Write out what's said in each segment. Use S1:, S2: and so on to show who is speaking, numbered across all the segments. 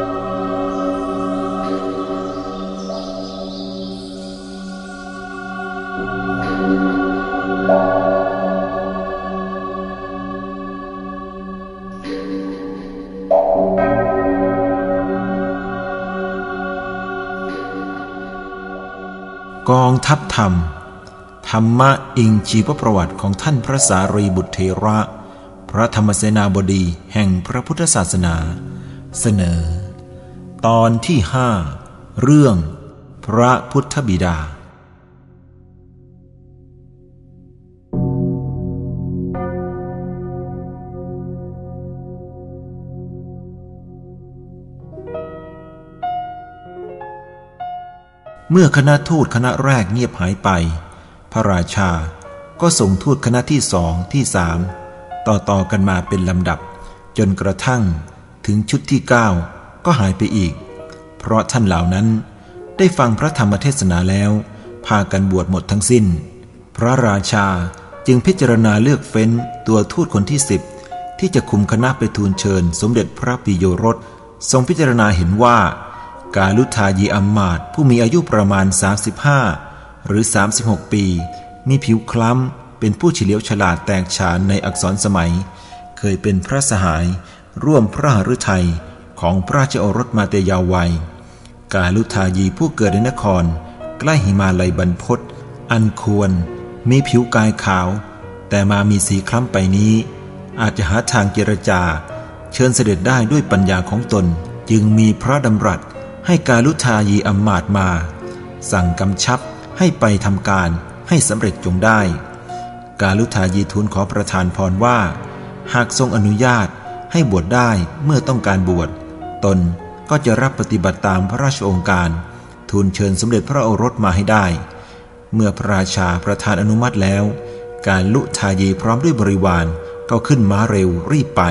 S1: ก ธรรม ธรรมะอิงชีวประวัติของท่านพระสารีบุตรเทระ พระธรรมเสนาบดีแห่งพระพุทธศาสนา เสนอ ตอนที่ห้าเรื่อง พระพุทธบิดา เมื่อคณะทูตคณะแรกเงียบหายไป พระราชาก็ส่งทูตคณะที่สองที่สามต่อต่อกันมาเป็นลำดับ จนกระทั่งถึงชุดที่เก้าก็หายไปอีก เพราะท่านเหล่านั้นได้ฟังพระธรรมเทศนาแล้ว พากันบวชหมดทั้งสิ้น พระราชาจึงพิจารณาเลือกเฟ้นตัวทูตคนที่สิบที่จะคุมคณะไปทูลเชิญ สมเด็จพระปิโยรสทรงพิจารณาเห็นว่า กาลุทายีอัมมาตผู้มีอายุประมาณ 35 หรือ 36 ปี มีผิวคล้ำ เป็นผู้เฉลียวฉลาดแตกฉานในอักษรสมัย เคยเป็นพระสหาย ร่วมพระหฤทัยของพระราชโอรสมาเตยาววัย กาลุทายีผู้เกิดในนคร ใกล้หิมาลัยบรรพศอันควร มีผิวกายขาว แต่มามีสีคล้ำไปนี้ อาจจะหาทางเจรจา เชิญเสด็จได้ด้วยปัญญาของตนจึงมีพระดำรัส ให้กาลุทายีอัมมาตมา สั่งกำชับให้ไปทำการให้สำเร็จจงได้ กาลุทายีทูลขอประทานพรว่า หากทรงอนุญาตให้บวชได้เมื่อต้องการบวช ตนก็จะรับปฏิบัติตามพระราชองค์การ ทูลเชิญสมเด็จพระโอรสมาให้ได้ เมื่อพระราชาประทานอนุมัติแล้ว การลุทายีพร้อมด้วยบริวารก็ขึ้นม้าเร็วรีบไป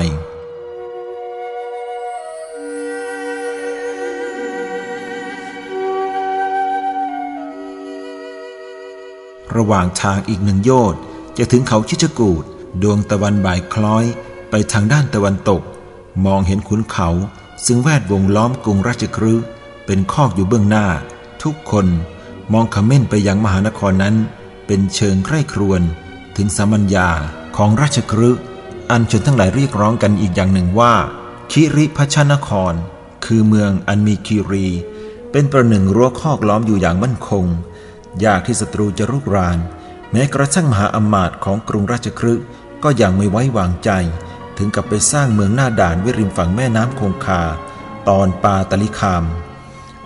S1: ระหว่างทางอีกหนึ่งโยชน์จะถึงเขาชิชกูดดวงตะวันบ่ายคล้อย ไปทางด้านตะวันตก มองเห็นขุนเขา ซึ่งแวดวงล้อมกรุงราชครืเป็นคอกอยู่เบื้องหน้า ทุกคนมองขม้นไปยังมหานครนั้น เป็นเชิงใคร่ครวญถึงสามัญญาของราชครือันชนทั้งหลายเรียกร้องกันอีกอย่างหนึ่งว่า คิริพัชนคร คือเมืองอันมีคีรี เป็นประหนึ่งรั้วคอกล้อมอยู่อย่างมั่นคง ยากที่ศัตรูจะรุกราน แม้กระทั่งมหาอมาตย์ของกรุงราชครึก็ยังไม่ไว้วางใจ ถึงกับไปสร้างเมืองหน้าด่านไว้ริมฝั่งแม่น้ำคงคา ตอนปาตลิคาม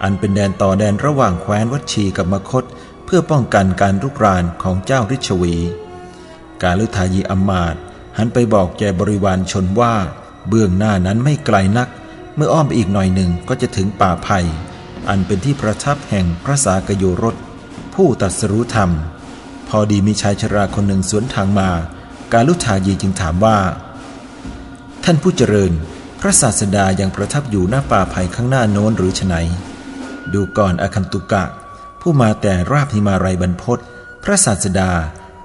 S1: อันเป็นแดนต่อแดนระหว่างแคว้นวัชีกับมคต เพื่อป้องกันการรุกรานของเจ้าริชวี กาลุทายีอมาตย์หันไปบอกแกบริวารชนว่า เบื้องหน้านั้นไม่ไกลนัก เมื่ออ้อมไปอีกหน่อยหนึ่งก็จะถึงป่าไผ่อันเป็นที่ประทับแห่งพระสากโยรส ผู้ตัดสรู้ธรรม พอดีมีชายชราคนหนึ่งสวนทางมา การลุทายีจึงถามว่า ท่านผู้เจริญ พระศาสดายังประทับอยู่หน้าป่าไผ่ข้างหน้าโน้นหรือฉไนดูก่อนอคันตุกะ ผู้มาแต่ราบหิมารัยบรรพศพระศาสดา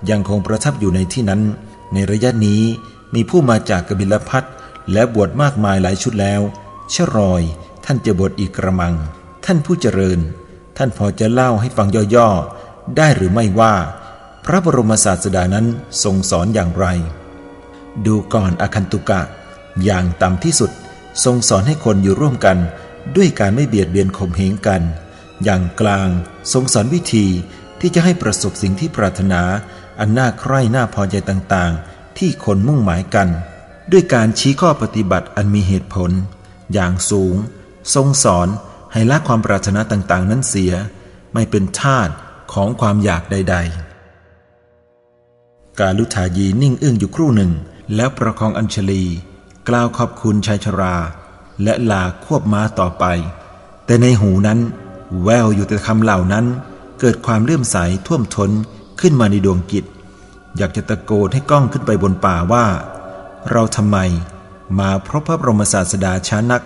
S1: ยังคงประทับอยู่ในที่นั้น ในระยะนี้มีผู้มาจากกบิลพัทและบวชมากมายหลายชุดแล้วเชรอย ท่านจะบวชอีกกระมัง ท่านผู้เจริญ ท่านพอจะเล่าให้ฟังย่อๆ ได้หรือไม่ว่า พระบรมศาสดานั้นทรงสอนอย่างไร ดูก่อนอคันตุกะ อย่างต่ำที่สุด ทรงสอนให้คนอยู่ร่วมกัน ด้วยการไม่เบียดเบียนข่มเหงกัน อย่างกลางทรงสอนวิธีที่จะให้ประสบสิ่งที่ปรารถนา อันน่าใคร่น่าพอใจต่างๆ ที่คนมุ่งหมายกัน ด้วยการชี้ข้อปฏิบัติอันมีเหตุผล อย่างสูง ทรงสอน ให้ละความปรารถนาต่างๆ นั้นเสีย ไม่เป็นทาตของความอยากใด ๆ กาลุทายีนิ่งอึ้งอยู่ครู่หนึ่ง แล้วประคองอัญชลี กล่าวขอบคุณชายชรา และลาควบม้าต่อไป แต่ในหูนั้น แววอยู่แต่คำเหล่านั้น เกิดความเลื่อมใสท่วมท้นขึ้นมาในดวงกิจ อยากจะตะโกนให้ก้องขึ้นไปบนป่าว่า เราทำไม มาพบพระบรมศาสดาช้านัก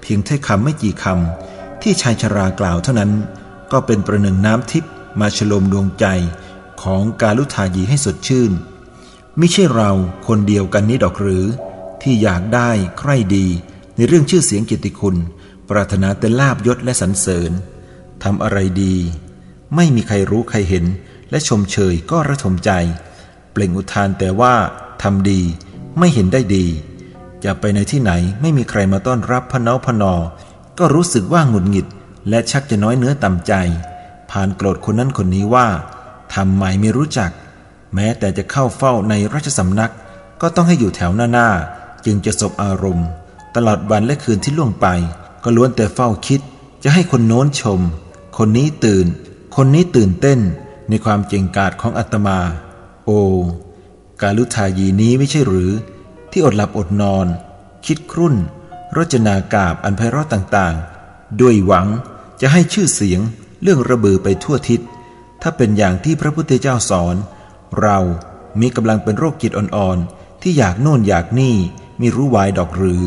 S1: เพียงถ้อยคำไม่กี่คำ ที่ชายชรากล่าวเท่านั้น ก็เป็นประหนึ่งน้ำทิพย์มาฉลมดวงใจของกาลุทายีให้สดชื่นไม่ใช่เราคนเดียวกันนี้ดอกหรือ ที่อยากได้ใคร่ดีในเรื่องชื่อเสียงกิติคุณ ปรารถนาแต่ลาบยศและสรรเสริญทำอะไรดี ไม่มีใครรู้ใครเห็น และชมเชยก็ระทมใจ เปล่งอุทานแต่ว่าทำดีไม่เห็นได้ดี จะไปในที่ไหนไม่มีใครมาต้อนรับพเนาพนอ ก็รู้สึกว่าหงุดหงิด และชักจะน้อยเนื้อต่ำใจ ผ่านโกรธคนนั้นคนนี้ว่าทำไมไม่รู้จัก แม้แต่จะเข้าเฝ้าในราชสำนัก ก็ต้องให้อยู่แถวหน้าหน้าจึงจะสบอารมณ์ ตลอดวันและคืนที่ล่วงไป ก็ล้วนแต่เฝ้าคิด จะให้คนโน้นชม คนนี้ตื่น คนนี้ตื่นเต้น ในความเจงกาจของอัตมา โอ กาลุทายีนี้ไม่ใช่หรือ ที่อดหลับอดนอน คิดครุ่น รจนากาบอันไพเราะต่างๆ ด้วยหวังจะให้ชื่อเสียงเรื่องระเบือไปทั่วทิศ ถ้าเป็นอย่างที่พระพุทธเจ้าสอน เรามีกำลังเป็นโรคจิตอ่อนๆ ที่อยากโน่นอยากนี่มีรู้วายดอกหรือ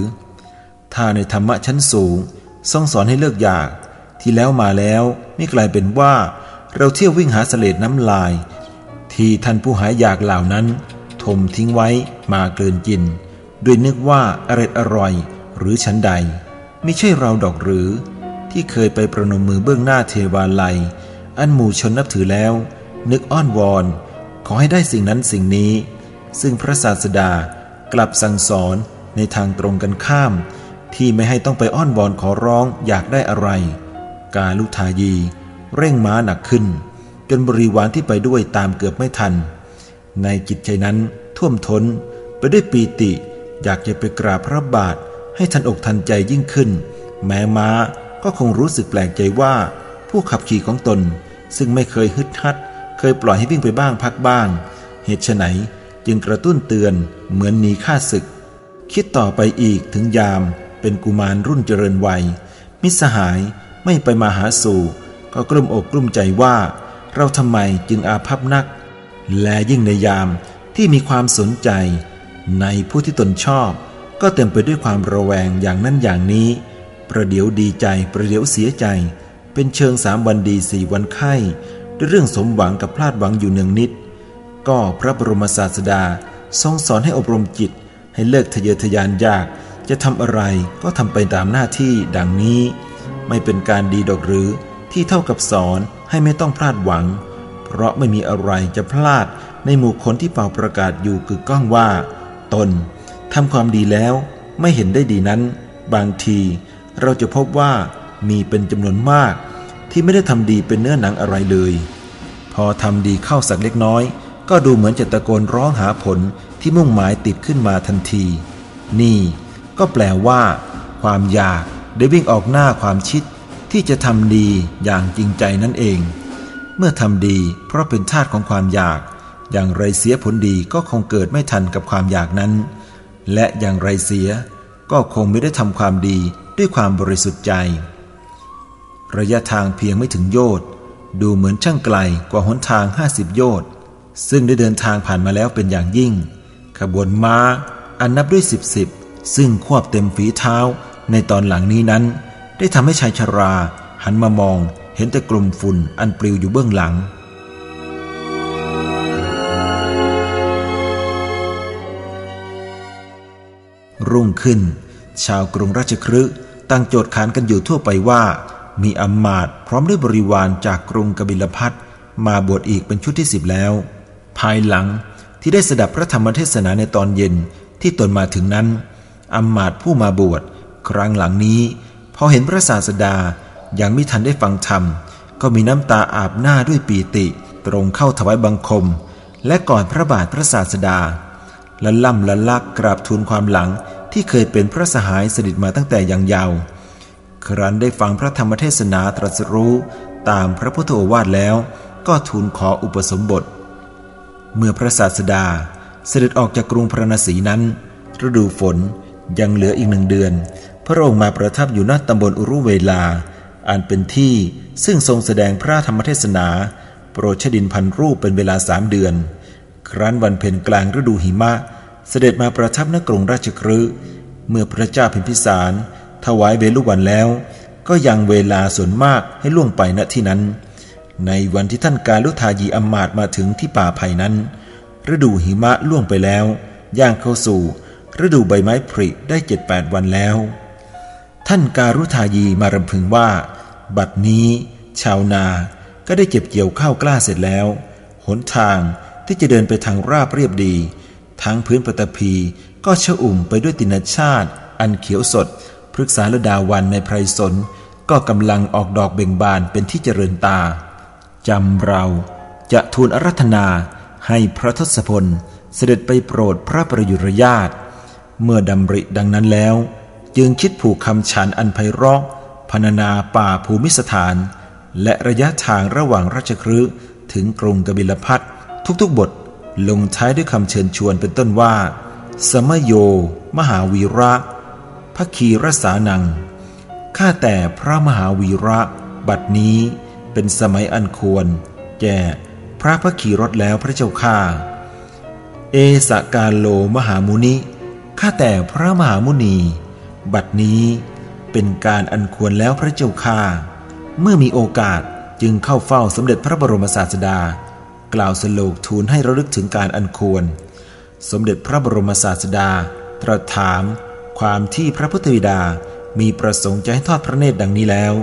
S1: ถ้าในธรรมะชั้นสูงทรงสอนให้เลิกอยาก ที่แล้วมาแล้วไม่กลายเป็นว่า เราเที่ยววิ่งหาเสลดน้ำลาย ที่ท่านผู้หายอยากเหล่านั้น ทมทิ้งไว้มาเกินกิน ด้วยนึกว่าอร่อยอร่อย หรือชั้นใด ไม่ใช่เราดอกหรือ ที่เคยไปประนมมือเบื้องหน้าเทวาลัย อันหมู่ชนนับถือแล้ว นึกอ้อนวอน ขอให้ได้สิ่งนั้นสิ่งนี้ ซึ่งพระศาสดากลับสั่งสอนในทางตรงกันข้าม ที่ไม่ให้ต้องไปอ้อนวอนขอร้องอยากได้อะไร กาลุทายี เร่งม้าหนักขึ้น จนบริวารที่ไปด้วยตามเกือบไม่ทัน ในจิตใจนั้นท่วมท้นไปด้วยปีติ อยากจะไปกราบพระบาท ให้ทันอกทันใจยิ่งขึ้น แม้ม้าก็คงรู้สึกแปลกใจว่า ผู้ขับขี่ของตน ซึ่งไม่เคยฮึดฮัด เคยปล่อยให้วิ่งไปบ้างพักบ้าง เหตุไฉนจึงกระตุ้นเตือนเหมือนหนีข้าศึก คิดต่อไปอีกถึงยามเป็นกุมารรุ่นเจริญวัย มิสหายไม่ไปมาหาสู่ก็กลุ้มอกกลุ้มใจว่า เราทำไมจึงอาภัพนัก และยิ่งในยามที่มีความสนใจในผู้ที่ตนชอบ ก็เต็มไปด้วยความระแวงอย่างนั้นอย่างนี้ ประเดี๋ยวดีใจประเดี๋ยวเสียใจ เป็นเชิงสามวันดีสี่วันไข้ด้วยเรื่องสมหวังกับพลาดหวังอยู่เนืองนิด ก็พระบรมศาสดาทรงสอนให้อบรมจิต ให้เลิกทะเยอทะยานยาก จะทำอะไรก็ทำไปตามหน้าที่ดังนี้ ไม่เป็นการดีดอกหรือที่เท่ากับสอนให้ไม่ต้องพลาดหวัง เพราะไม่มีอะไรจะพลาดในหมู่คนที่เป่าประกาศอยู่กึกก้องว่า ตน ทำความดีแล้วไม่เห็นได้ดีนั้น บางทีเราจะพบว่ามีเป็นจำนวนมาก ที่ไม่ได้ทำดีเป็นเนื้อหนังอะไรเลย พอทำดีเข้าสักเล็กน้อย ก็ดูเหมือนจะตะโกนร้องหาผลที่มุ่งหมายติดขึ้นมาทันที นี่ก็แปลว่า ความอยากได้วิ่งออกหน้าความชิดที่จะทำดีอย่างจริงใจนั่นเอง เมื่อทำดีเพราะเป็นทาตุของความอยาก อย่างไรเสียผลดีก็คงเกิดไม่ทันกับความอยากนั้น และอย่างไรเสีย ก็คงไม่ได้ทำความดีด้วยความบริสุทธิ์ใจ ระยะทางเพียงไม่ถึงโยชน์ดูเหมือนช่างไกลกว่าหนทางห้าสิบโยชน์ซึ่งได้เดินทางผ่านมาแล้วเป็นอย่างยิ่ง ขบวนม้า อันนับด้วยสิบสิบซึ่งควบเต็มฝีเท้าในตอนหลังนี้นั้น ได้ทำให้ชายชรา หันมามองเห็นแต่กลุ่มฝุ่นอันปลิวอยู่เบื้องหลัง รุ่งขึ้น ชาวกรุงราชครืตั้งโจทย์ขานกันอยู่ทั่วไปว่า มีอำมาตย์พร้อมด้วยบริวารจากกรุงกบิลพัทมาบวชอีกเป็นชุดที่สิบแล้ว ภายหลังที่ได้สดับพระธรรมเทศนาในตอนเย็นที่ตนมาถึงนั้นอำมาตย์ผู้มาบวชครั้งหลังนี้ พอเห็นพระศาสดายังไม่ทันได้ฟังธรรม ก็มีน้ำตาอาบหน้าด้วยปีติ ตรงเข้าถวายบังคม และก่อนพระบาทพระศาสดาและล่ำละลักกราบทูลความหลัง ที่เคยเป็นพระสหายสนิทมาตั้งแต่ยังยาวครั้นได้ฟังพระธรรมเทศนาตรัสรู้ตามพระพุทธโอวาทแล้ว ก็ทูลขออุปสมบท เมื่อพระศาสดาเสด็จออกจากกรุงพระนศีนั้น ฤดูฝนยังเหลืออีกหนึ่งเดือน พระองค์มาประทับอยู่ณตำบลอุรุเวลา อันเป็นที่ซึ่งทรงแสดงพระธรรมเทศนา โปรดชดินพันรูปเป็นเวลาสามเดือน ครั้นวันเพ็ญกลางฤดูหิมะ เสด็จมาประทับณกรุงราชครืเมื่อพระเจ้าพิมพิสาร ถวายเวลุวันแล้ว ก็ยังเวลาส่วนมากให้ล่วงไปณที่นั้น ในวันที่ท่านกาลุทายีอมาตมาถึงที่ป่าไผ่นั้น ฤดูหิมะล่วงไปแล้ว ย่างเข้าสู่ ฤดูใบไม้ผลิได้เจ็ดแปดวันแล้ว ท่านการุทายีมารำพึงว่า บัดนี้ ชาวนาก็ได้เก็บเกี่ยวข้าวกล้าเสร็จแล้ว หนทางที่จะเดินไปทางราบเรียบดี ทั้งพื้นปฐพีก็ชอุ่มไปด้วยตินชาติ อันเขียวสด พฤกษาลดาวันในไพรสน ก็กำลังออกดอกเบ่งบานเป็นที่เจริญตาจำเราจะทูลอารัธนาให้พระทศพลเสด็จไปโปรดพระประยุรญาตเมื่อดำริดังนั้นแล้ว จึงคิดผูกคำฉันอันไพเราะพรรณนาป่าภูมิสถาน และระยะทางระหว่างราชครืถึงกรุงกบิลพัททุกๆบท ลงท้ายด้วยคำเชิญชวนเป็นต้นว่า สมโย มหาวีระพระคีรสานัง ข้าแต่พระมหาวีระ บัดนี้เป็นสมัยอันควร แก่พระพระขี่รถแล้วพระเจ้าข้า เอสกาโลมหามุนิ ข้าแต่พระมหามุนี บัดนี้เป็นการอันควรแล้วพระเจ้าข้า เมื่อมีโอกาสจึงเข้าเฝ้าสมเด็จพระบรมศาสดา กล่าวสโลกทูลให้ระลึกถึงการอันควร สมเด็จพระบรมศาสดา ตรัสถาม ความที่พระพุทธบิดามีประสงค์จะให้ทอดพระเนตรดังนี้แล้ว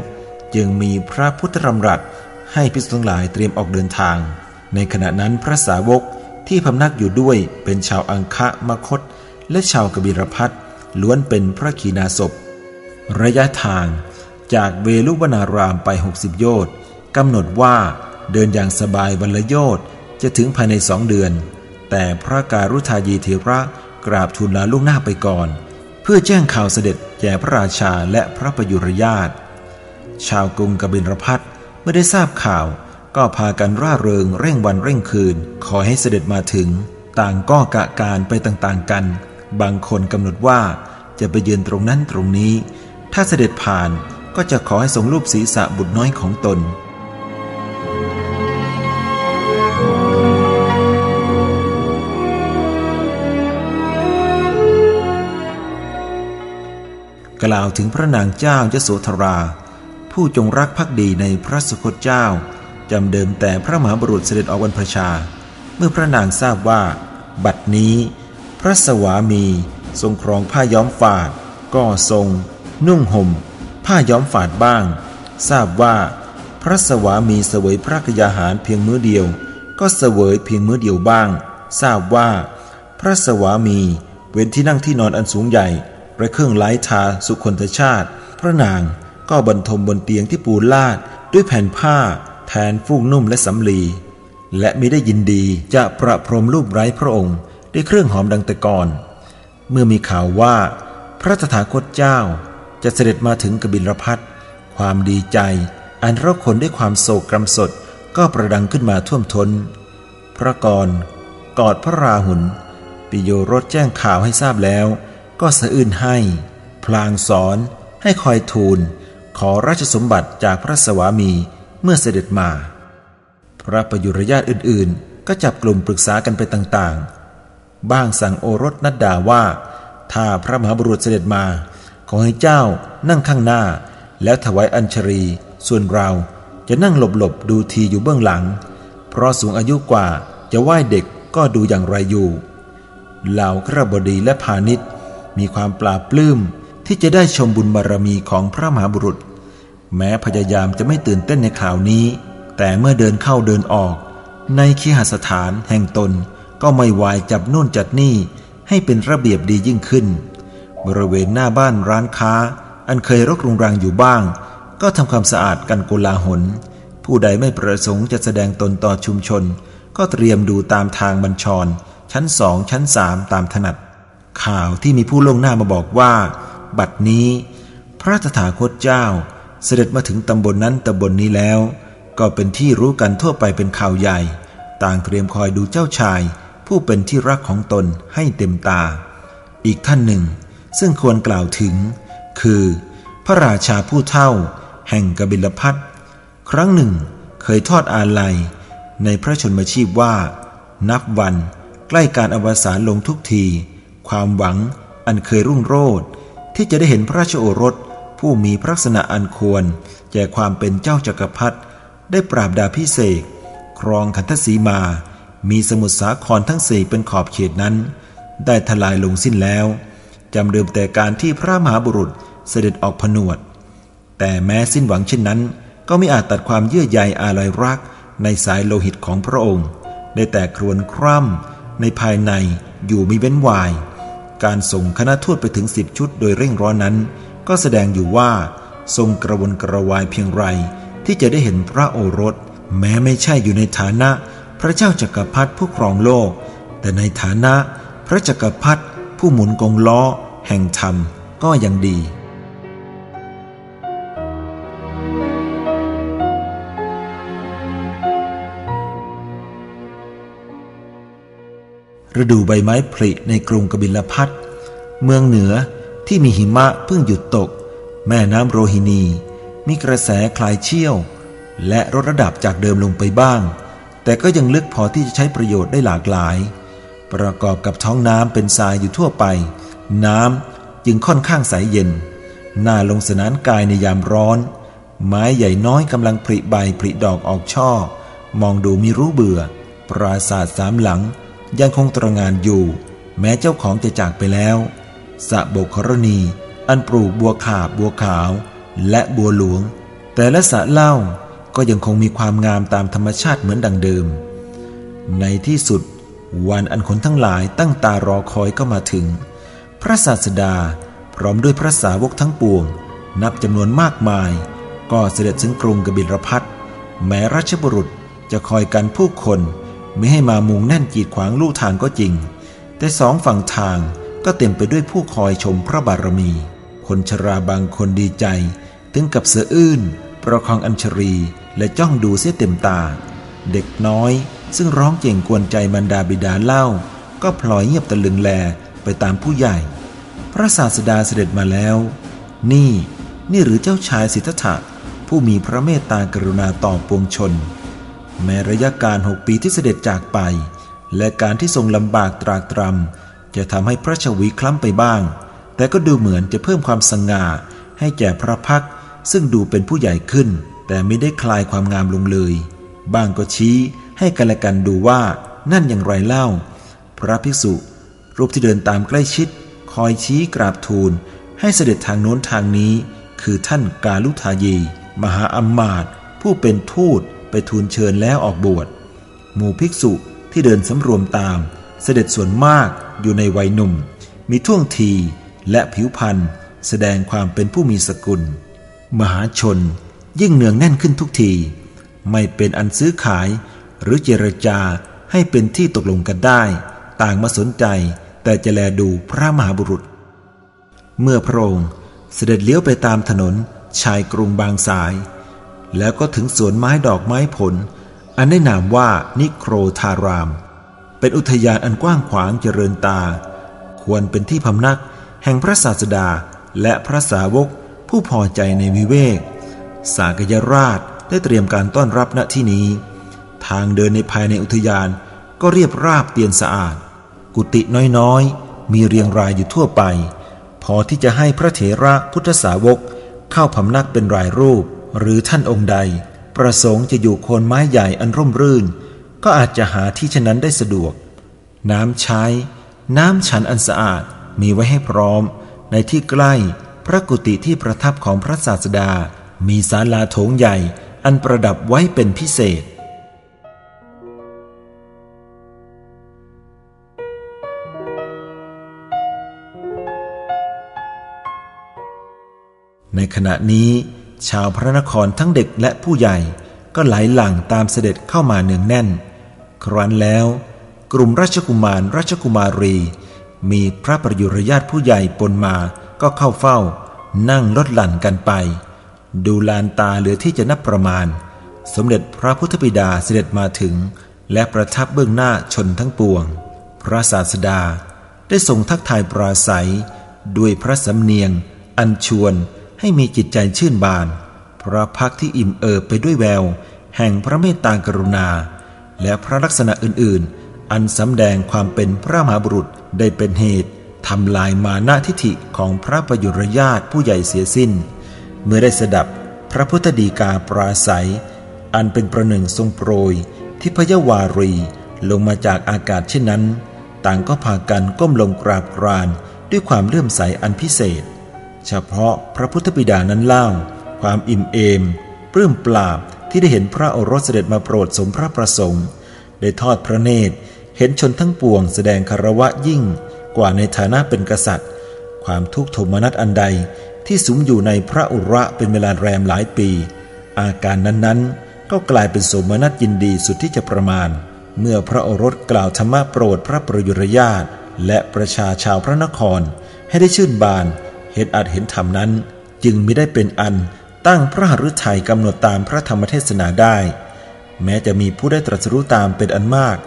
S1: จึงมีพระพุทธรำรัสให้พิสุทั้งหลายเตรียมออกเดินทาง ในขณะนั้นพระสาวกที่พำนักอยู่ด้วยเป็นชาวอังคะมคต และชาวกบิรพัทล้วนเป็นพระขีณาสพ ระยะทางจากเวลุวนารามไป 60 โยชน์กำหนดว่า เดินอย่างสบายวันละโยชน์จะถึงภายในสองเดือน แต่พระการุทายีเทระกราบทูลลาล่วงหน้าไปก่อน เพื่อแจ้งข่าวเสด็จแก่พระราชาและพระประยุรญาตชาวกรุงกบินรพัทเมื่อได้ทราบข่าว ก็พากันร่าเริงเร่งวันเร่งคืน ขอให้เสด็จมาถึง ต่างก็กะการไปต่างๆกัน บางคนกำหนดว่าจะไปยืนตรงนั้นตรงนี้ ถ้าเสด็จผ่านก็จะขอให้ทรงรูปศีรษะบุตรน้อยของตน กล่าวถึงพระนางเจ้ายโสธรา ผู้จงรักภักดีในพระสุคตเจ้าจำเดิมแต่พระมหาบุรุษเสด็จออกวันพระชา เมื่อพระนางทราบว่า บัดนี้ พระสวามีทรงครองผ้าย้อมฝาด ก็ทรง นุ่งห่ม ผ้าย้อมฝาดบ้าง ทราบว่า พระสวามีเสวยพระกยาหารเพียงมื้อเดียว ก็เสวยเพียงมื้อเดียวบ้าง ทราบว่า พระสวามีเว้นที่นั่งที่นอนอันสูงใหญ่ ประเครื่องไล้ทาสุคนทชาติ พระนางก็บรรทมบนเตียงที่ปูลาดด้วยแผ่นผ้า แทนฟูกนุ่มและสำลี และมิได้ยินดีจะประพรมรูปไร้พระองค์ ด้วยเครื่องหอมดังแต่ก่อน เมื่อมีข่าวว่า พระตถาคตเจ้าจะเสด็จมาถึงกบิลพัทความดีใจ อันเราคนด้วยความโศกกรำสดก็ประดังขึ้นมาท่วมทน้น พระกรกอดพระราหุลปิโยรสแจ้งข่าวให้ทราบแล้ว ก็สะอื้นให้ พลางสอนให้คอยทูล ขอราชสมบัติจากพระสวามีเมื่อเสด็จมา พระประยุรญาติอื่นๆ ก็จับกลุ่มปรึกษากันไปต่างๆ บ้างสั่งโอรสนัดดาว่า ถ้าพระมหาบุรุษเสด็จมา ขอให้เจ้านั่งข้างหน้า แล้วถวายอัญชรี ส่วนเราจะนั่งหลบๆดูทีอยู่เบื้องหลัง เพราะสูงอายุกว่าจะไหว้เด็กก็ดูอย่างไรอยู่เหล่าขรบดีและพาณิชย์ มีความปราปลื้มที่จะได้ชมบุญบารรมีของพระมหาบุรุษ แม้พยายามจะไม่ตื่นเต้นในข่าวนี้ แต่เมื่อเดินเข้าเดินออก ในคีหสถานแห่งตนก็ไม่วายจับนู่นจัดนี่ให้เป็นระเบียบดียิ่งขึ้น บริเวณหน้าบ้านร้านค้า อันเคยรกรุงรังอยู่บ้าง ก็ทำความสะอาดกันกุลาหนผู้ใดไม่ประสงค์จะแสดงตนต่อชุมชน ก็เตรียมดูตามทางบัญชร ชั้นสองชั้นสามตามถนัด ข่าวที่มีผู้ลงหน้ามาบอกว่า บัดนี้ พระตถาคตเจ้า เสด็จมาถึงตำบลนนั้นตำบลนนี้แล้ว ก็เป็นที่รู้กันทั่วไปเป็นข่าวใหญ่ ต่างเตรียมคอยดูเจ้าชาย ผู้เป็นที่รักของตนให้เต็มตา อีกท่านหนึ่ง ซึ่งควรกล่าวถึง คือ พระราชาผู้เท่า แห่งกบิลพัทครั้งหนึ่ง เคยทอดอาลัย ในพระชนมชีพว่า นับวันใกล้การอวสานลงทุกที ความหวังอันเคยรุ่งโรจน์ที่จะได้เห็นพระราชโอรส ผู้มีพระลักษณะอันควรแก่ความเป็นเจ้าจักรพรรดิได้ปราบดาพิเศษครองขันธสีมา มีสมุทรสาครทั้งสี่เป็นขอบเขตนั้น ได้ทลายลงสิ้นแล้วจำเดิมแต่การที่พระมหาบุรุษเสด็จออกผนวด แต่แม้สิ้นหวังเช่นนั้น ก็ไม่อาจตัดความเยื่อใยอาลัยรักในสายโลหิตของพระองค์ ได้แต่ครวนคร่ำในภายในอยู่มีเว้นวาย การส่งคณะทูตไปถึงสิบชุดโดยเร่งร้อนนั้น ก็แสดงอยู่ว่า ทรงกระวนกระวายเพียงไร ที่จะได้เห็นพระโอรส แม้ไม่ใช่อยู่ในฐานะพระเจ้าจักรพรรดิผู้ครองโลก แต่ในฐานะพระจักรพรรดิผู้หมุนกงล้อ แห่งธรรมก็ยังดี ฤดูใบไม้ผลิในกรุงกบิลพัทเมืองเหนือที่มีหิมะเพิ่งหยุดตก แม่น้ำโรฮินี มีกระแสคลายเชี่ยว และลดระดับจากเดิมลงไปบ้าง แต่ก็ยังลึกพอที่จะใช้ประโยชน์ได้หลากหลาย ประกอบกับท้องน้ำเป็นทรายอยู่ทั่วไป น้ำจึงค่อนข้างใสยเย็น น่าลงสนานกายในยามร้อน ไม้ใหญ่น้อยกำลังผลิใบผลิดอกออกช่อ มองดูมีรู้เบื่อ ปราศาสตร์สามหลัง ยังคงตระงานอยู่ แม้เจ้าของจะจากไปแล้วสะบกรณี อันปลูกบัวขาบบัวขาว และบัวหลวง แต่ละสะเล่าก็ยังคงมีความงามตามธรรมชาติเหมือนดังเดิม ในที่สุด วันอันคนทั้งหลายตั้งตารอคอยก็มาถึง พระศาสดาพร้อมด้วยพระสาวกทั้งปวง นับจำนวนมากมาย ก็เสด็จถึงกรุงกบิลพัทแม้ราชบุรุษจะคอยกันผู้คน ไม่ให้มามุงแน่นกีดขวางลู่ทางก็จริง แต่สองฝั่งทางก็เต็มไปด้วยผู้คอยชมพระบารมี คนชราบางคนดีใจ ถึงกับเสืออื้น ประคองอัญชรีและจ้องดูเสียเต็มตา เด็กน้อย ซึ่งร้องเก่งกวนใจบรรดาบิดาเล่า ก็พลอยเงียบตะลึงแลไปตามผู้ใหญ่ พระศาสดาเสด็จมาแล้ว นี่ นี่หรือเจ้าชายสิทธัตถะผู้มีพระเมตตากรุณาต่อปวงชน แม้ระยะการหกปีที่เสด็จจากไป และการที่ทรงลำบากตรากตรำจะทำให้พระชวีคล้ำไปบ้าง แต่ก็ดูเหมือนจะเพิ่มความสง่า ให้แก่พระพักซึ่งดูเป็นผู้ใหญ่ขึ้น แต่ไม่ได้คลายความงามลงเลย บ้างก็ชี้ให้กันและกันดูว่านั่นอย่างไรเล่า พระภิกษุ รูปที่เดินตามใกล้ชิด คอยชี้กราบทูล ให้เสด็จทางโน้นทางนี้ คือท่านกาลุทายี มหาอัมมาตผู้เป็นทูต ไปทูลเชิญแล้วออกบวช หมู่ภิกษุที่เดินสำรวมตาม เสด็จส่วนมากอยู่ในวัยหนุ่ม มีท่วงทีและผิวพรรณแสดงความเป็นผู้มีสกุล มหาชนยิ่งเนืองแน่นขึ้นทุกที ไม่เป็นอันซื้อขาย หรือเจรจาให้เป็นที่ตกลงกันได้ ต่างมาสนใจแต่จะแลดูพระมหาบุรุษ เมื่อพระองค์เสด็จเลี้ยวไปตามถนนชายกรุงบางสาย แล้วก็ถึงสวนไม้ดอกไม้ผล อันได้นามว่านิโครธาราม เป็นอุทยานอันกว้างขวางเจริญตา ควรเป็นที่พำนัก แห่งพระศาสดาและพระสาวกผู้พอใจในวิเวก สากยราชได้เตรียมการต้อนรับณที่นี้ ทางเดินในภายในอุทยานก็เรียบราบเตียนสะอาด กุฏิน้อยๆ มีเรียงรายอยู่ทั่วไป พอที่จะให้พระเถระพุทธสาวกเข้าพำนักเป็นรายรูป หรือท่านองค์ใด ประสงค์จะอยู่โคนไม้ใหญ่อันร่มรื่น ก็อาจจะหาที่ฉะนั้นได้สะดวก น้ำใช้ น้ำฉันอันสะอาดมีไว้ให้พร้อม ในที่ใกล้พระกุฏิที่ประทับของพระศาสดา มีศาลาโถงใหญ่อันประดับไว้เป็นพิเศษในขณะนี้ ชาวพระนครทั้งเด็กและผู้ใหญ่ก็ไหลหลั่งตามเสด็จเข้ามาเนืองแน่น ครั้นแล้ว กลุ่มราชกุมารราชกุมารี มีพระประยุรญาติผู้ใหญ่ปนมาก็เข้าเฝ้า นั่งลดหลั่นกันไป ดูลานตาเหลือที่จะนับประมาณ สมเด็จพระพุทธบิดาเสด็จมาถึง และประทับเบื้องหน้าชนทั้งปวง พระศาสดาได้ทรงทักทายปราศัย ด้วยพระสำเนียง อันชวน ให้มีจิตใจชื่นบาน พระพักที่อิ่มเอิบไปด้วยแวว แห่งพระเมตตากรุณา และพระลักษณะอื่นๆ อันสำแดงความเป็นพระมหาบุรุษได้เป็นเหตุทำลายมานะทิฐิของพระประยุรญาติผู้ใหญ่เสียสิ้น เมื่อได้สดับพระพุทธดีกาปราศัย อันเป็นประหนึ่งทรงโปรยที่พยวารีลงมาจากอากาศเช่นนั้น ต่างก็พากันก้มลงกราบกรานด้วยความเลื่อมใสอันพิเศษ เฉพาะพระพุทธบิดานั้นเล่า ความอิ่มเอม ปลื้มปราบที่ได้เห็นพระโอรสเสด็จมาโปรดสมพระประสงค์ ได้ทอดพระเนตร เห็นชนทั้งปวงแสดงคารวะยิ่งกว่าในฐานะเป็นกษัตริย์ ความทุกข์โทมนัสอันใดที่สุมอยู่ในพระอุระเป็นเวลาแรมหลายปี อาการนั้นๆ ก็กลายเป็นสมนัสยินดีสุดที่จะประมาณ เมื่อพระโอรสกล่าวธรรมะโปรดพระประยุรญาตและประชาชาวพระนครให้ได้ชื่นบาน เห็นอาจเห็นธรรมนั้น จึงไม่ได้เป็นอันตั้งพระหฤทัยกำหนดตามพระธรรมเทศนาได้ แม้จะมีผู้ได้ตรัสรู้ตามเป็นอันมาก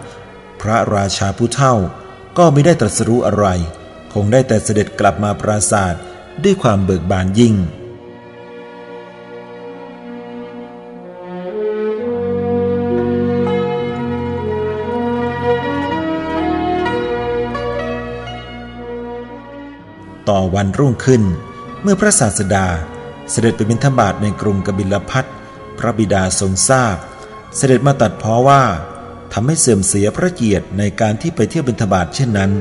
S1: พระราชาผู้เท่าก็ไม่ได้ตรัสรู้อะไร คงได้แต่เสด็จกลับมาปราศาสตร์ด้วยความเบิกบานยิ่ง วันรุ่งขึ้น เมื่อพระศาสดาเสด็จไปบิณฑบาตในกรุงกบิลพัทพระบิดาทรงทราบ เสด็จมาตัดพ้อว่าทำให้เสื่อมเสียพระเกียรติในการที่ไปเที่ยวบิณฑบาตเช่นนั้น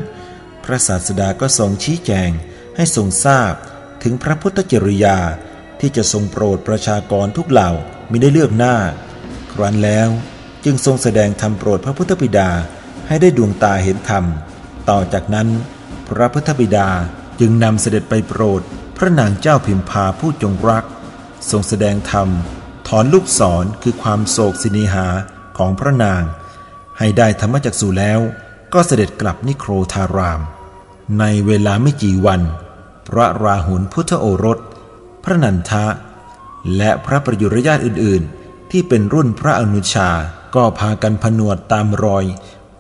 S1: พระศาสดาก็ทรงชี้แจงให้ทรงทราบถึงพระพุทธจริยาที่จะทรงโปรดประชากรทุกเหล่ามิได้เลือกหน้า ครั้นแล้วจึงทรงแสดงธรรมโปรดพระพุทธบิดาให้ได้ดวงตาเห็นธรรม ต่อจากนั้น พระพุทธบิดา จึงนำเสด็จไปโปรด พระนางเจ้าพิมพาผู้จงรัก ทรงแสดงธรรม ถอนลูกศรคือความโศกสินีหาของพระนาง ให้ได้ธรรมจักสูแล้ว ก็เสด็จกลับนิโครธาราม ในเวลาไม่กี่วัน พระราหุลพุทธโอรส พระนันทะ และพระประยุรญาติอื่น ๆ ที่เป็นรุ่นพระอนุชาก็พากันผนวดตามรอย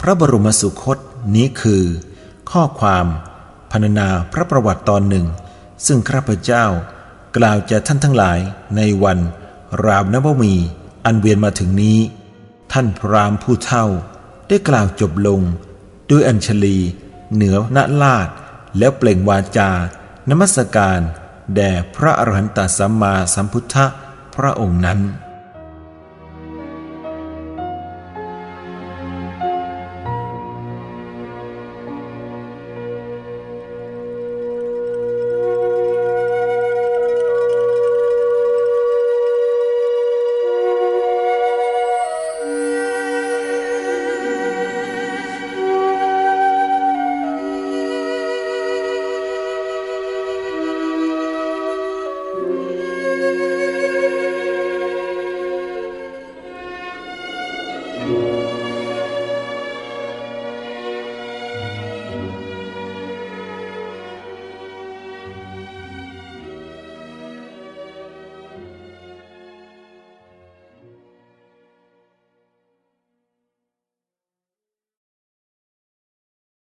S1: พระบรมสุคตนี้คือ ข้อความ พรรณนาพระประวัติตอนหนึ่ง ซึ่งข้าพเจ้ากล่าวจะท่านทั้งหลายในวันรามนวมี อันเวียนมาถึงนี้ ท่านพรามผู้เท่า ได้กล่าวจบลง ด้วยอัญชลี เหนือณลาดแล้วเปล่งวาจา นมัสการ แด่พระอรหันตสัมมาสัมพุทธพระองค์นั้น